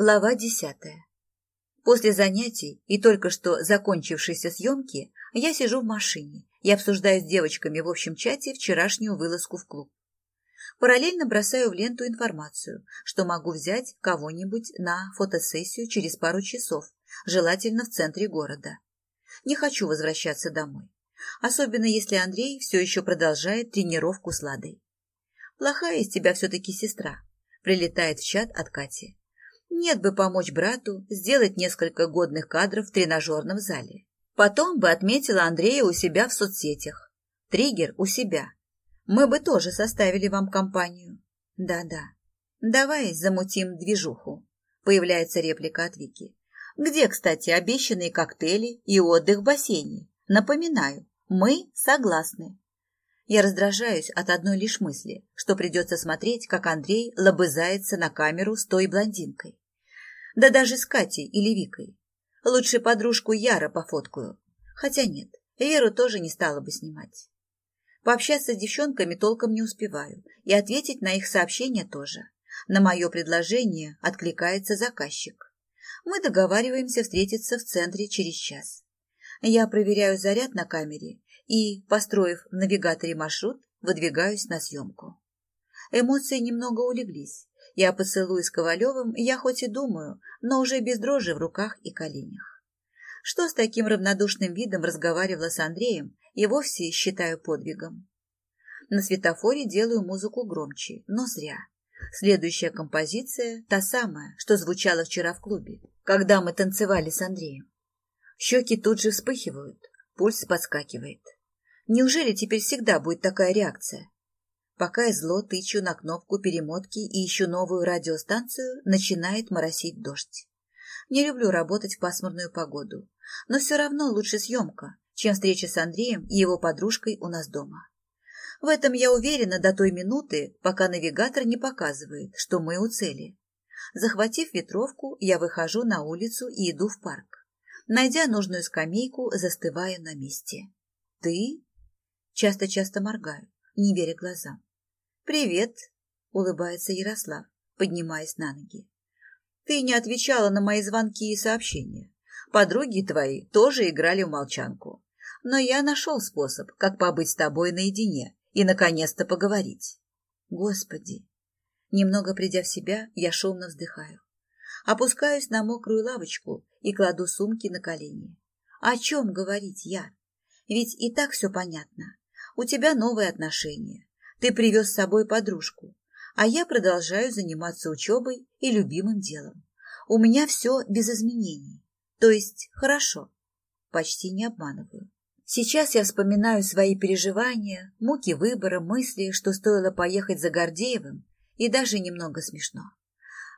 Глава десятая. После занятий и только что закончившейся съемки я сижу в машине и обсуждаю с девочками в общем чате вчерашнюю вылазку в клуб. Параллельно бросаю в ленту информацию, что могу взять кого-нибудь на фотосессию через пару часов, желательно в центре города. Не хочу возвращаться домой, особенно если Андрей все еще продолжает тренировку с Ладой. Плохая из тебя все-таки сестра, прилетает в чат от Кати. Нет бы помочь брату сделать несколько годных кадров в тренажерном зале. Потом бы отметила Андрея у себя в соцсетях. Триггер у себя. Мы бы тоже составили вам компанию. Да-да. Давай замутим движуху. Появляется реплика от Вики. Где, кстати, обещанные коктейли и отдых в бассейне? Напоминаю, мы согласны. Я раздражаюсь от одной лишь мысли, что придется смотреть, как Андрей лобызается на камеру с той блондинкой. Да даже с Катей или Викой. Лучше подружку Яра пофоткаю. Хотя нет, Веру тоже не стала бы снимать. Пообщаться с девчонками толком не успеваю, и ответить на их сообщения тоже. На мое предложение откликается заказчик. Мы договариваемся встретиться в центре через час. Я проверяю заряд на камере и, построив в навигаторе маршрут, выдвигаюсь на съемку. Эмоции немного улеглись, и о поцелуе с Ковалевым я хоть и думаю, но уже без дрожи в руках и коленях. Что с таким равнодушным видом разговаривала с Андреем, и вовсе считаю подвигом. На светофоре делаю музыку громче, но зря. Следующая композиция – та самая, что звучала вчера в клубе, когда мы танцевали с Андреем. Щеки тут же вспыхивают, пульс подскакивает. Неужели теперь всегда будет такая реакция? Пока я зло тычу на кнопку перемотки и ищу новую радиостанцию, начинает моросить дождь. Не люблю работать в пасмурную погоду, но все равно лучше съемка, чем встреча с Андреем и его подружкой у нас дома. В этом я уверена до той минуты, пока навигатор не показывает, что мы у цели. Захватив ветровку, я выхожу на улицу и иду в парк. Найдя нужную скамейку, застываю на месте. «Ты?» Часто-часто моргаю, не веря глазам. «Привет!» — улыбается Ярослав, поднимаясь на ноги. «Ты не отвечала на мои звонки и сообщения. Подруги твои тоже играли в молчанку. Но я нашел способ, как побыть с тобой наедине и, наконец-то, поговорить. Господи! Немного придя в себя, я шумно вздыхаю. Опускаюсь на мокрую лавочку и кладу сумки на колени. О чем говорить, Яр? Ведь и так все понятно. У тебя новые отношения. Ты привез с собой подружку. А я продолжаю заниматься учебой и любимым делом. У меня все без изменений. То есть хорошо. Почти не обманываю. Сейчас я вспоминаю свои переживания, муки выбора, мысли, что стоило поехать за Гордеевым, и даже немного смешно.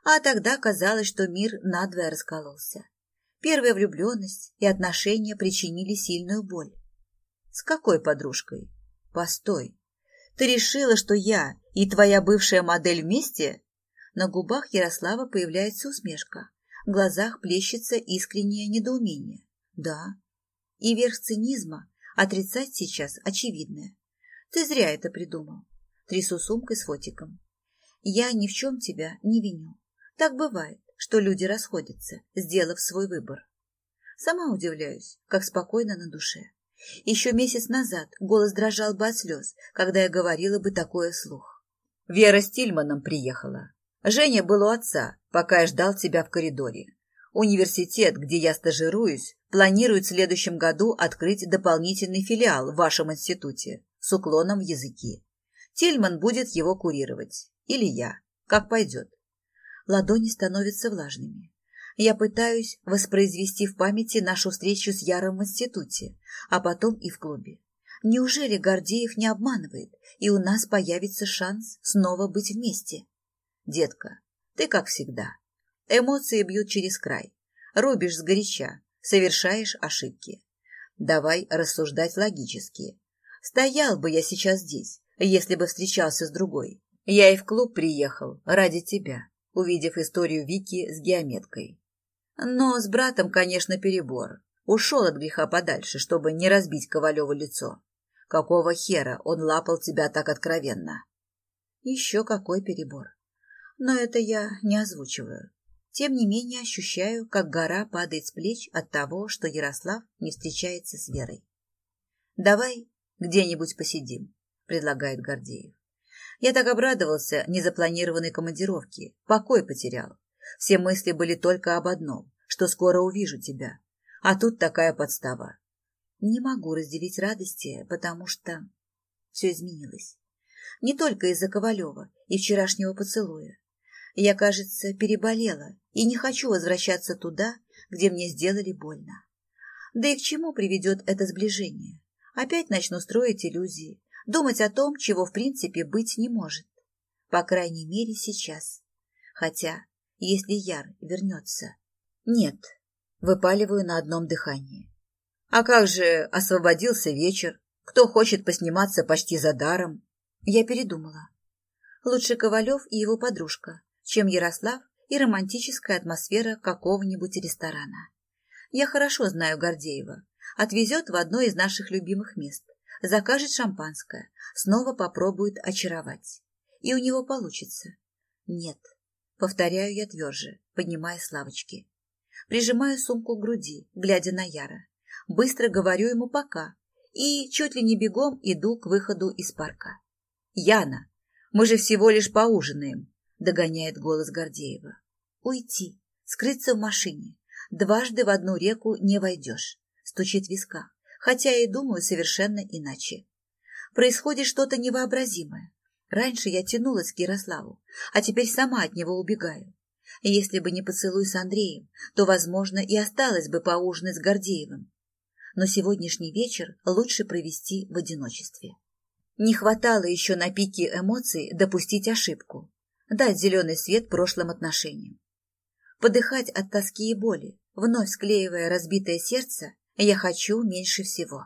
А тогда казалось, что мир надвое раскололся. Первая влюбленность и отношения причинили сильную боль. С какой подружкой? Постой. Ты решила, что я и твоя бывшая модель вместе? На губах Ярослава появляется усмешка. В глазах плещется искреннее недоумение. Да. И верх цинизма отрицать сейчас очевидное. Ты зря это придумал. Трясу сумкой с фотиком. Я ни в чем тебя не виню. Так бывает, что люди расходятся, сделав свой выбор. Сама удивляюсь, как спокойно на душе. Еще месяц назад голос дрожал бы от слез, когда я говорила бы такое вслух. Вера с Тильманом приехала. Женя был у отца, пока я ждал тебя в коридоре. Университет, где я стажируюсь, планирует в следующем году открыть дополнительный филиал в вашем институте с уклоном в языки. Тильман будет его курировать. Или я. Как пойдет. Ладони становятся влажными. Я пытаюсь воспроизвести в памяти нашу встречу с Яром в институте, а потом и в клубе. Неужели Гордеев не обманывает, и у нас появится шанс снова быть вместе? Детка, ты как всегда. Эмоции бьют через край. Рубишь сгоряча, совершаешь ошибки. Давай рассуждать логически. Стоял бы я сейчас здесь, если бы встречался с другой. Я и в клуб приехал ради тебя, увидев историю Вики с геометкой. Но с братом, конечно, перебор. Ушел от греха подальше, чтобы не разбить Ковалеву лицо. Какого хера он лапал тебя так откровенно? Еще какой перебор. Но это я не озвучиваю. Тем не менее ощущаю, как гора падает с плеч от того, что Ярослав не встречается с Верой. «Давай где-нибудь посидим», — предлагает Гордеев. Я так обрадовался незапланированной командировке, покой потерял. Все мысли были только об одном, что скоро увижу тебя. А тут такая подстава. Не могу разделить радости, потому что все изменилось. Не только из-за Ковалева и вчерашнего поцелуя. Я, кажется, переболела и не хочу возвращаться туда, где мне сделали больно. Да и к чему приведет это сближение? Опять начну строить иллюзии, думать о том, чего в принципе быть не может. По крайней мере, сейчас. Хотя, если Яр вернется... Нет, выпаливаю на одном дыхании. А как же освободился вечер? Кто хочет посниматься почти за даром? Я передумала. Лучше Ковалев и его подружка, чем Ярослав и романтическая атмосфера какого-нибудь ресторана. Я хорошо знаю Гордеева. Отвезет в одно из наших любимых мест, закажет шампанское, снова попробует очаровать. И у него получится. Нет, повторяю я тверже, поднимая славочки. Прижимаю сумку к груди, глядя на Яра. Быстро говорю ему «пока» и чуть ли не бегом иду к выходу из парка. «Яна, мы же всего лишь поужинаем», — догоняет голос Гордеева. «Уйти, скрыться в машине. Дважды в одну реку не войдешь», — стучит виска хотя и думаю совершенно иначе. Происходит что-то невообразимое. Раньше я тянулась к Ярославу, а теперь сама от него убегаю. Если бы не поцелуй с Андреем, то, возможно, и осталось бы поужинать с Гордеевым. Но сегодняшний вечер лучше провести в одиночестве. Не хватало еще на пике эмоций допустить ошибку, дать зеленый свет прошлым отношениям. Подыхать от тоски и боли, вновь склеивая разбитое сердце, я хочу меньше всего.